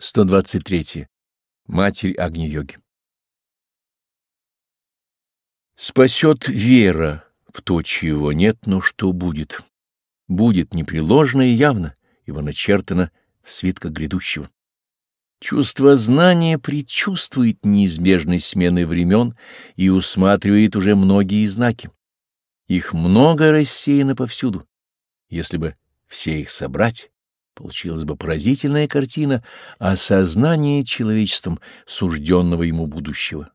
123. Матерь Агни-йоги. Спасет вера в то, чего нет, но что будет. Будет непреложно и явно, ибо начертано в свитках грядущего. Чувство знания предчувствует неизбежной смены времен и усматривает уже многие знаки. Их много рассеяно повсюду. Если бы все их собрать, получилась бы поразительная картина осознания человечеством сужденного ему будущего.